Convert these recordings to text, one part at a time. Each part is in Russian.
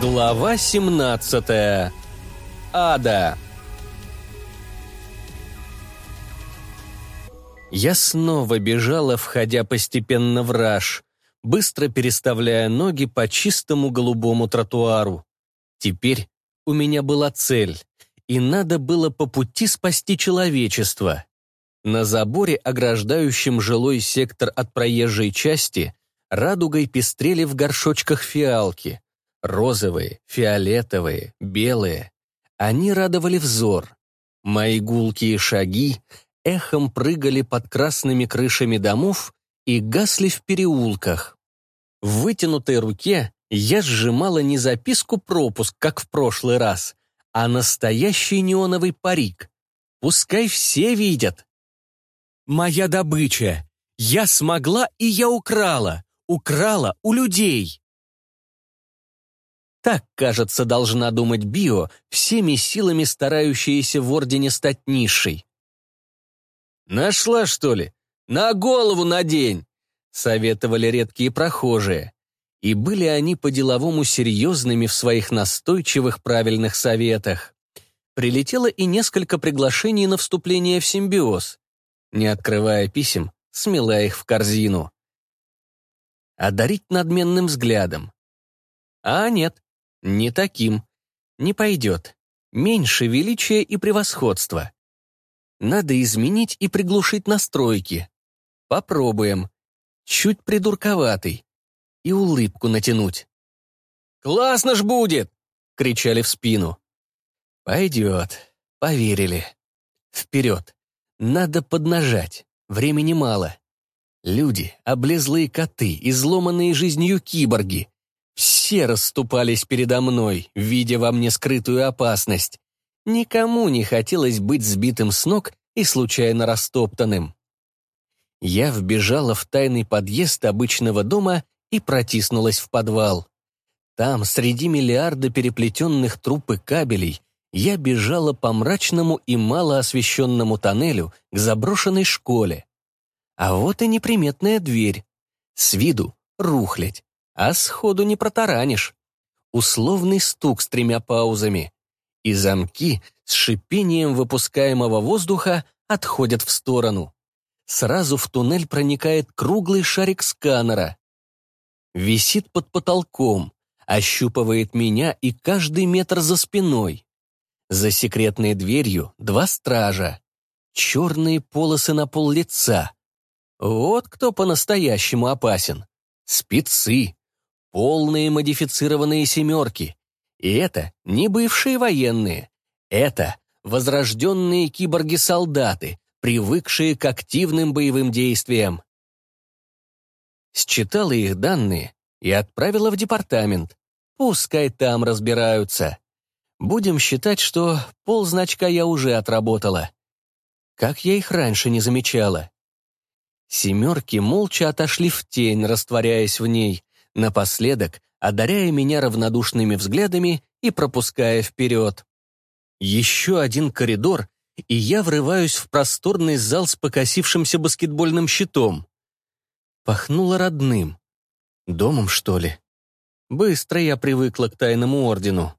Глава 17. Ада. Я снова бежала, входя постепенно в раж, быстро переставляя ноги по чистому голубому тротуару. Теперь у меня была цель, и надо было по пути спасти человечество. На заборе, ограждающем жилой сектор от проезжей части, радугой пестрели в горшочках фиалки. Розовые, фиолетовые, белые. Они радовали взор. Мои гулкие шаги эхом прыгали под красными крышами домов и гасли в переулках. В вытянутой руке я сжимала не записку-пропуск, как в прошлый раз, а настоящий неоновый парик. Пускай все видят. Моя добыча. Я смогла, и я украла. Украла у людей. Так, кажется, должна думать Био, всеми силами старающаяся в Ордене стать низшей. «Нашла, что ли? На голову надень!» — советовали редкие прохожие. И были они по-деловому серьезными в своих настойчивых правильных советах. Прилетело и несколько приглашений на вступление в симбиоз. Не открывая писем, смела их в корзину. Одарить надменным взглядом. А нет, не таким. Не пойдет. Меньше величия и превосходства. Надо изменить и приглушить настройки. Попробуем. Чуть придурковатый. И улыбку натянуть. «Классно ж будет!» — кричали в спину. «Пойдет. Поверили. Вперед. Надо поднажать. Времени мало. Люди, облезлые коты, изломанные жизнью киборги. Все расступались передо мной, видя во мне скрытую опасность. Никому не хотелось быть сбитым с ног и случайно растоптанным. Я вбежала в тайный подъезд обычного дома и протиснулась в подвал. Там, среди миллиарда переплетенных труб и кабелей, я бежала по мрачному и малоосвещенному тоннелю к заброшенной школе. А вот и неприметная дверь. С виду рухлядь, а сходу не протаранишь. Условный стук с тремя паузами и замки с шипением выпускаемого воздуха отходят в сторону. Сразу в туннель проникает круглый шарик сканера. Висит под потолком, ощупывает меня и каждый метр за спиной. За секретной дверью два стража. Черные полосы на пол лица. Вот кто по-настоящему опасен. Спецы. Полные модифицированные семерки. И это не бывшие военные. Это возрожденные киборги-солдаты, привыкшие к активным боевым действиям. Считала их данные и отправила в департамент. Пускай там разбираются. Будем считать, что ползначка я уже отработала. Как я их раньше не замечала. Семерки молча отошли в тень, растворяясь в ней, напоследок одаряя меня равнодушными взглядами и пропуская вперед. Еще один коридор, и я врываюсь в просторный зал с покосившимся баскетбольным щитом. Пахнуло родным. Домом, что ли? Быстро я привыкла к тайному ордену.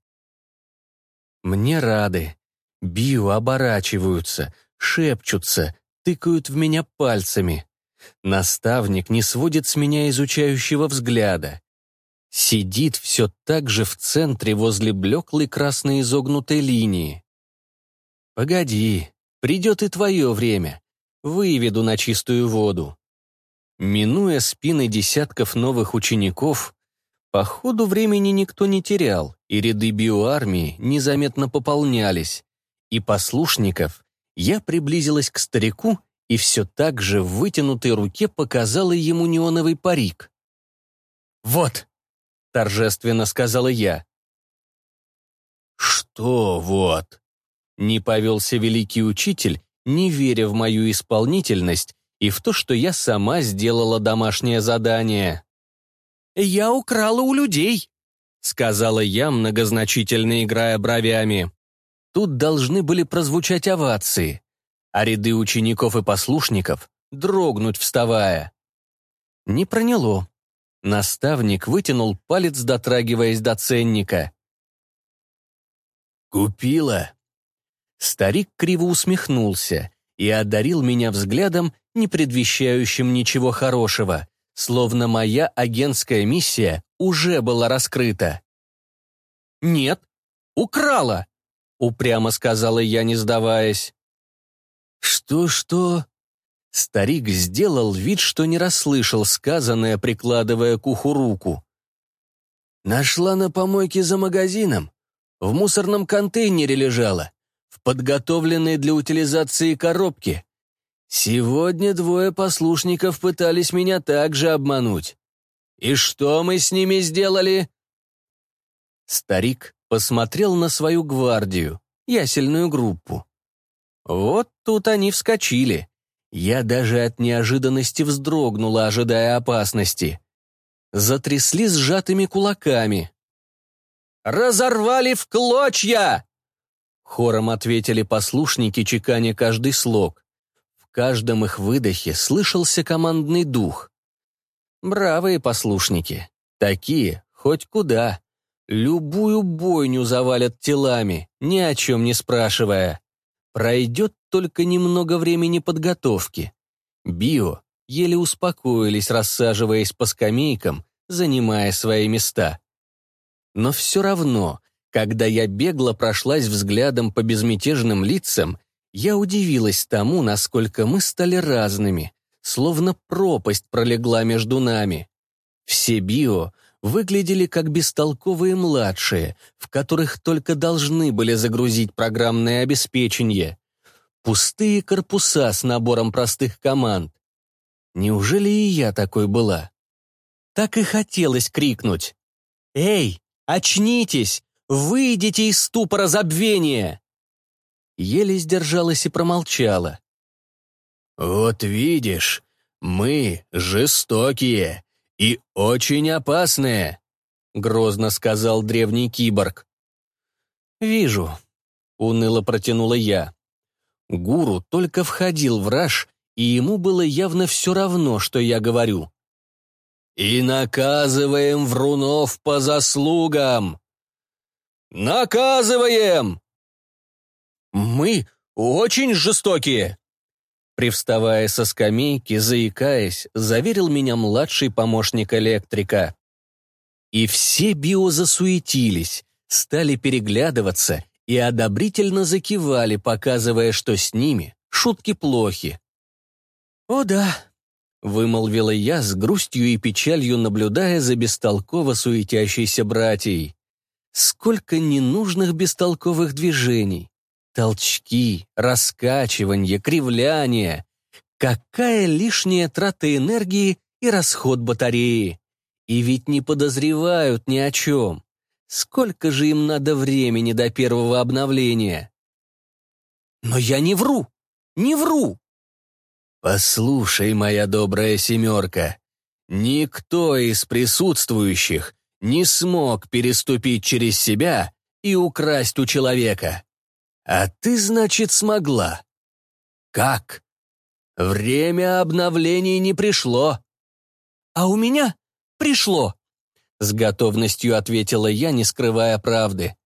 Мне рады. Био оборачиваются, шепчутся, тыкают в меня пальцами. Наставник не сводит с меня изучающего взгляда. Сидит все так же в центре возле блеклой красной изогнутой линии. «Погоди, придет и твое время. Выведу на чистую воду». Минуя спины десятков новых учеников, по ходу времени никто не терял, и ряды биоармии незаметно пополнялись, и послушников я приблизилась к старику и все так же в вытянутой руке показала ему неоновый парик. «Вот!» — торжественно сказала я. «Что вот?» — не повелся великий учитель, не веря в мою исполнительность и в то, что я сама сделала домашнее задание. «Я украла у людей», — сказала я, многозначительно играя бровями. Тут должны были прозвучать овации а ряды учеников и послушников дрогнуть, вставая. Не проняло. Наставник вытянул палец, дотрагиваясь до ценника. «Купила?» Старик криво усмехнулся и одарил меня взглядом, не предвещающим ничего хорошего, словно моя агентская миссия уже была раскрыта. «Нет, украла!» — упрямо сказала я, не сдаваясь. «Что-что?» Старик сделал вид, что не расслышал сказанное, прикладывая к уху руку. «Нашла на помойке за магазином. В мусорном контейнере лежала, в подготовленной для утилизации коробке. Сегодня двое послушников пытались меня также обмануть. И что мы с ними сделали?» Старик посмотрел на свою гвардию, ясельную группу. Вот тут они вскочили. Я даже от неожиданности вздрогнула, ожидая опасности. Затрясли сжатыми кулаками. «Разорвали в клочья!» Хором ответили послушники, чеканя каждый слог. В каждом их выдохе слышался командный дух. Бравые послушники. Такие, хоть куда. Любую бойню завалят телами, ни о чем не спрашивая. Пройдет только немного времени подготовки. Био еле успокоились, рассаживаясь по скамейкам, занимая свои места. Но все равно, когда я бегло прошлась взглядом по безмятежным лицам, я удивилась тому, насколько мы стали разными, словно пропасть пролегла между нами. Все био выглядели как бестолковые младшие, в которых только должны были загрузить программное обеспечение. Пустые корпуса с набором простых команд. Неужели и я такой была? Так и хотелось крикнуть. «Эй, очнитесь! Выйдите из ступора забвения!» Еле сдержалась и промолчала. «Вот видишь, мы жестокие и очень опасные», — грозно сказал древний киборг. «Вижу», — уныло протянула я. Гуру только входил в раж, и ему было явно все равно, что я говорю. «И наказываем врунов по заслугам!» «Наказываем!» «Мы очень жестокие!» Привставая со скамейки, заикаясь, заверил меня младший помощник электрика. И все био засуетились, стали переглядываться и одобрительно закивали, показывая, что с ними шутки плохи. «О да», — вымолвила я с грустью и печалью, наблюдая за бестолково суетящейся братьей. «Сколько ненужных бестолковых движений! Толчки, раскачивание, кривляние. Какая лишняя трата энергии и расход батареи. И ведь не подозревают ни о чем. Сколько же им надо времени до первого обновления? Но я не вру, не вру. Послушай, моя добрая семерка, никто из присутствующих не смог переступить через себя и украсть у человека. А ты, значит, смогла. Как? Время обновлений не пришло. А у меня пришло. С готовностью ответила я, не скрывая правды.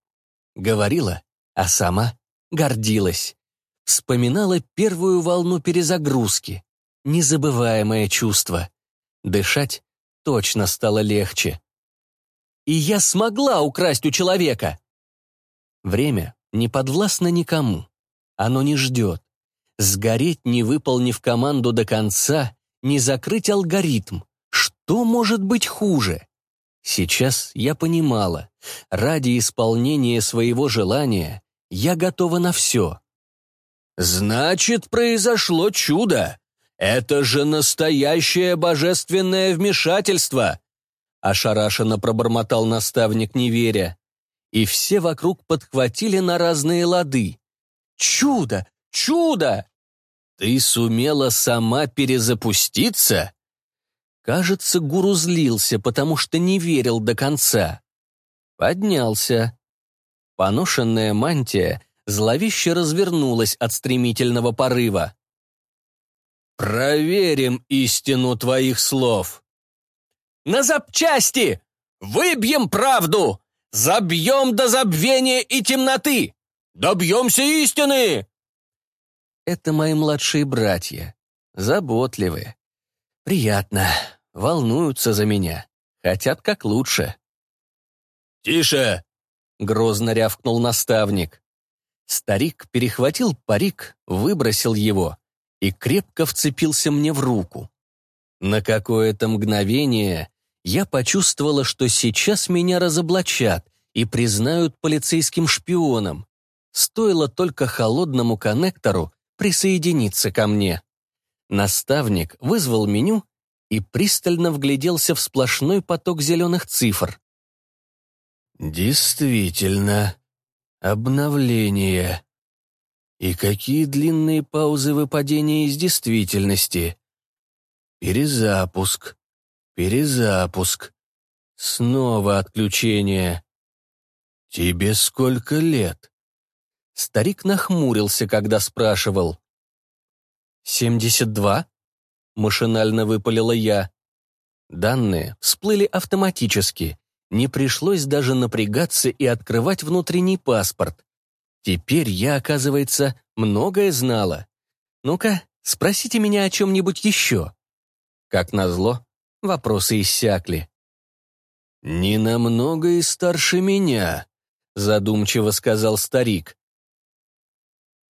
Говорила, а сама гордилась. Вспоминала первую волну перезагрузки. Незабываемое чувство. Дышать точно стало легче. И я смогла украсть у человека. Время не подвластно никому. Оно не ждет. Сгореть, не выполнив команду до конца, не закрыть алгоритм. Что может быть хуже? Сейчас я понимала, ради исполнения своего желания я готова на все. «Значит, произошло чудо! Это же настоящее божественное вмешательство!» Ошарашенно пробормотал наставник, не веря и все вокруг подхватили на разные лады. «Чудо! Чудо!» «Ты сумела сама перезапуститься?» Кажется, гуру злился, потому что не верил до конца. Поднялся. Поношенная мантия зловеще развернулась от стремительного порыва. «Проверим истину твоих слов!» На запчасти! Выбьем правду! Забьем до забвения и темноты! Добьемся истины!» Это мои младшие братья. Заботливые. Приятно. Волнуются за меня. Хотят как лучше. «Тише!» — грозно рявкнул наставник. Старик перехватил парик, выбросил его и крепко вцепился мне в руку. На какое-то мгновение я почувствовала, что сейчас меня разоблачат и признают полицейским шпионом. Стоило только холодному коннектору присоединиться ко мне. Наставник вызвал меню и пристально вгляделся в сплошной поток зеленых цифр. «Действительно, обновление. И какие длинные паузы выпадения из действительности. Перезапуск, перезапуск, снова отключение. Тебе сколько лет?» Старик нахмурился, когда спрашивал. «Семьдесят два?» — машинально выпалила я. Данные всплыли автоматически. Не пришлось даже напрягаться и открывать внутренний паспорт. Теперь я, оказывается, многое знала. Ну-ка, спросите меня о чем-нибудь еще. Как назло, вопросы иссякли. «Не намного и старше меня», — задумчиво сказал старик.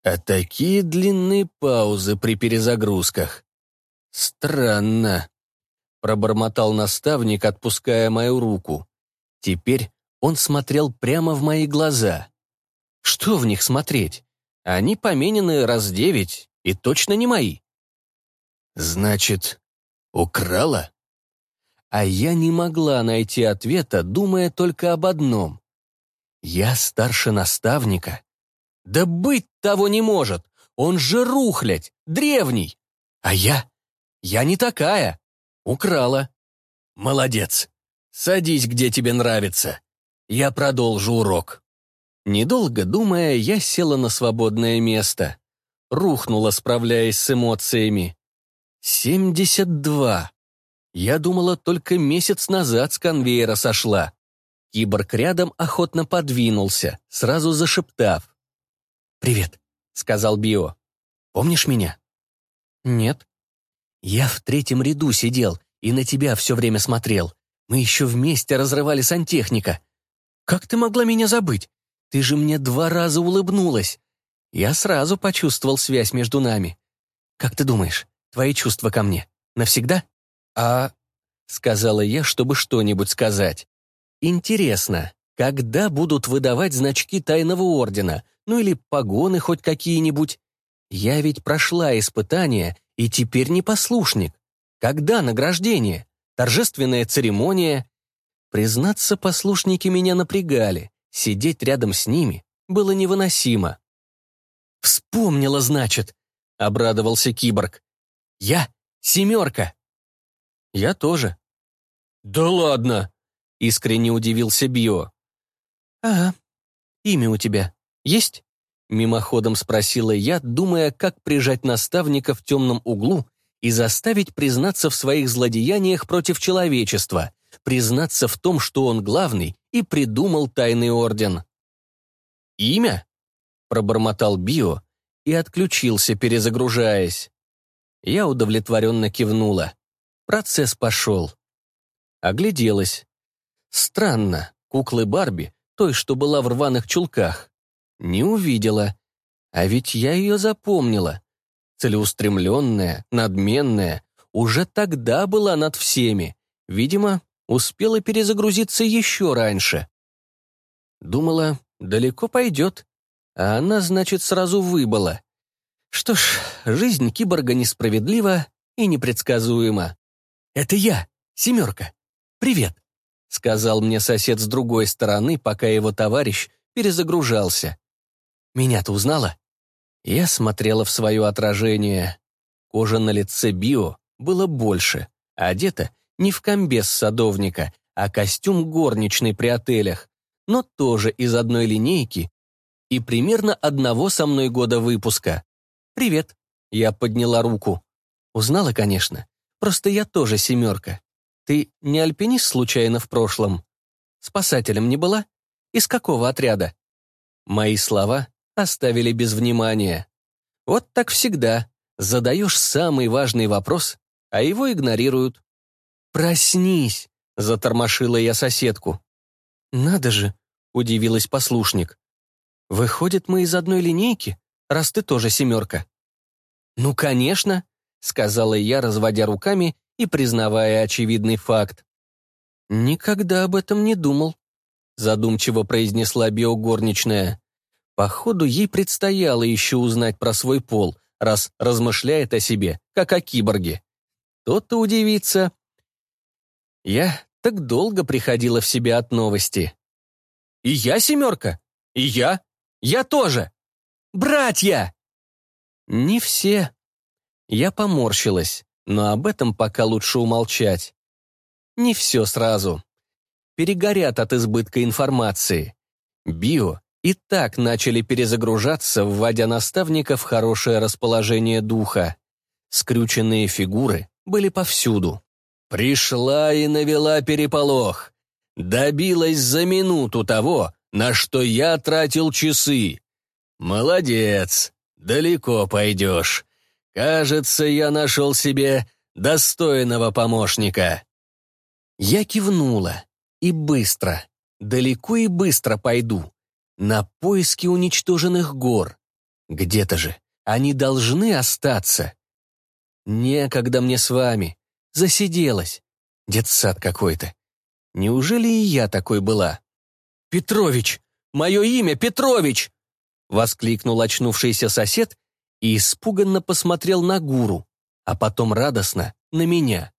А такие длинные паузы при перезагрузках. Странно. Пробормотал наставник, отпуская мою руку. Теперь он смотрел прямо в мои глаза. Что в них смотреть? Они поменены раз девять и точно не мои. Значит, украла? А я не могла найти ответа, думая только об одном. Я старше наставника. Да быть того не может. Он же рухлядь, древний. А я? Я не такая. Украла. Молодец. Садись, где тебе нравится. Я продолжу урок. Недолго думая, я села на свободное место. Рухнула, справляясь с эмоциями. Семьдесят два. Я думала, только месяц назад с конвейера сошла. Киборг рядом охотно подвинулся, сразу зашептав. «Привет», — сказал Био. «Помнишь меня?» «Нет». «Я в третьем ряду сидел и на тебя все время смотрел. Мы еще вместе разрывали сантехника. Как ты могла меня забыть? Ты же мне два раза улыбнулась. Я сразу почувствовал связь между нами. Как ты думаешь, твои чувства ко мне навсегда?» «А...» — сказала я, чтобы что-нибудь сказать. «Интересно, когда будут выдавать значки тайного ордена?» ну или погоны хоть какие-нибудь. Я ведь прошла испытание и теперь не послушник. Когда награждение? Торжественная церемония? Признаться, послушники меня напрягали. Сидеть рядом с ними было невыносимо. «Вспомнила, значит», — обрадовался киборг. «Я семерка». «Я тоже». «Да ладно!» — искренне удивился Био. «Ага, имя у тебя «Есть?» — мимоходом спросила я, думая, как прижать наставника в темном углу и заставить признаться в своих злодеяниях против человечества, признаться в том, что он главный и придумал тайный орден. «Имя?» — пробормотал Био и отключился, перезагружаясь. Я удовлетворенно кивнула. Процесс пошел. Огляделась. Странно, куклы Барби, той, что была в рваных чулках, не увидела. А ведь я ее запомнила. Целеустремленная, надменная, уже тогда была над всеми. Видимо, успела перезагрузиться еще раньше. Думала, далеко пойдет. А она, значит, сразу выбыла. Что ж, жизнь киборга несправедлива и непредсказуема. «Это я, семерка. Привет», — сказал мне сосед с другой стороны, пока его товарищ перезагружался. Меня-то узнала?» Я смотрела в свое отражение. Кожа на лице Био было больше, а одета не в комбез садовника, а костюм горничной при отелях, но тоже из одной линейки и примерно одного со мной года выпуска. «Привет», — я подняла руку. Узнала, конечно, просто я тоже семерка. Ты не альпинист случайно в прошлом? Спасателем не была? Из какого отряда? Мои слова оставили без внимания. Вот так всегда. Задаешь самый важный вопрос, а его игнорируют. «Проснись!» — затормошила я соседку. «Надо же!» — удивилась послушник. «Выходит, мы из одной линейки, раз ты тоже семерка». «Ну, конечно!» — сказала я, разводя руками и признавая очевидный факт. «Никогда об этом не думал», — задумчиво произнесла биогорничная. Походу, ей предстояло еще узнать про свой пол, раз размышляет о себе, как о киборге. Тот-то удивится. Я так долго приходила в себя от новости. «И я семерка? И я? Я тоже! Братья!» «Не все». Я поморщилась, но об этом пока лучше умолчать. Не все сразу. Перегорят от избытка информации. Био и так начали перезагружаться, вводя наставника в хорошее расположение духа. Скрюченные фигуры были повсюду. Пришла и навела переполох. Добилась за минуту того, на что я тратил часы. Молодец, далеко пойдешь. Кажется, я нашел себе достойного помощника. Я кивнула. И быстро, далеко и быстро пойду на поиски уничтоженных гор. Где-то же они должны остаться. Некогда мне с вами. Засиделась. Детсад какой-то. Неужели и я такой была? «Петрович! Мое имя Петрович!» Воскликнул очнувшийся сосед и испуганно посмотрел на гуру, а потом радостно на меня.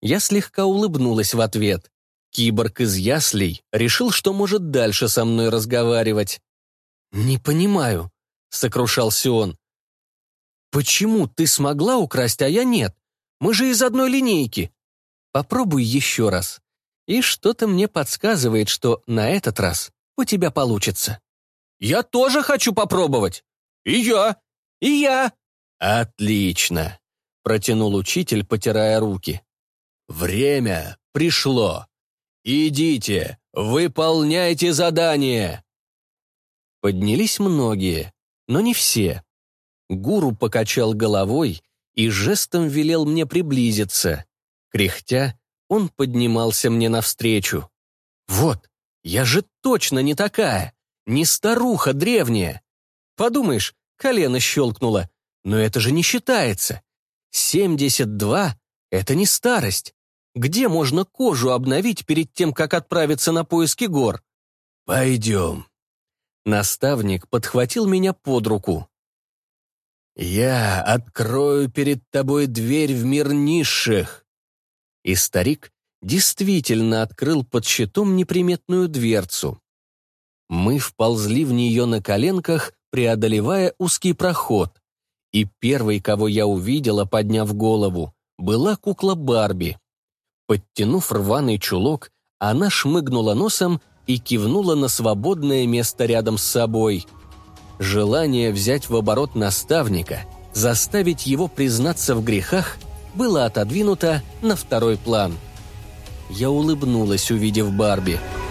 Я слегка улыбнулась в ответ. Киборг из яслей решил, что может дальше со мной разговаривать. «Не понимаю», — сокрушался он. «Почему ты смогла украсть, а я нет? Мы же из одной линейки. Попробуй еще раз. И что-то мне подсказывает, что на этот раз у тебя получится». «Я тоже хочу попробовать. И я. И я». «Отлично», — протянул учитель, потирая руки. «Время пришло. «Идите, выполняйте задание!» Поднялись многие, но не все. Гуру покачал головой и жестом велел мне приблизиться. Кряхтя, он поднимался мне навстречу. «Вот, я же точно не такая, не старуха древняя!» Подумаешь, колено щелкнуло, но это же не считается. 72 — это не старость. Где можно кожу обновить перед тем, как отправиться на поиски гор? Пойдем. Наставник подхватил меня под руку. «Я открою перед тобой дверь в мир низших». И старик действительно открыл под щитом неприметную дверцу. Мы вползли в нее на коленках, преодолевая узкий проход. И первой, кого я увидела, подняв голову, была кукла Барби. Подтянув рваный чулок, она шмыгнула носом и кивнула на свободное место рядом с собой. Желание взять в оборот наставника, заставить его признаться в грехах, было отодвинуто на второй план. Я улыбнулась, увидев Барби –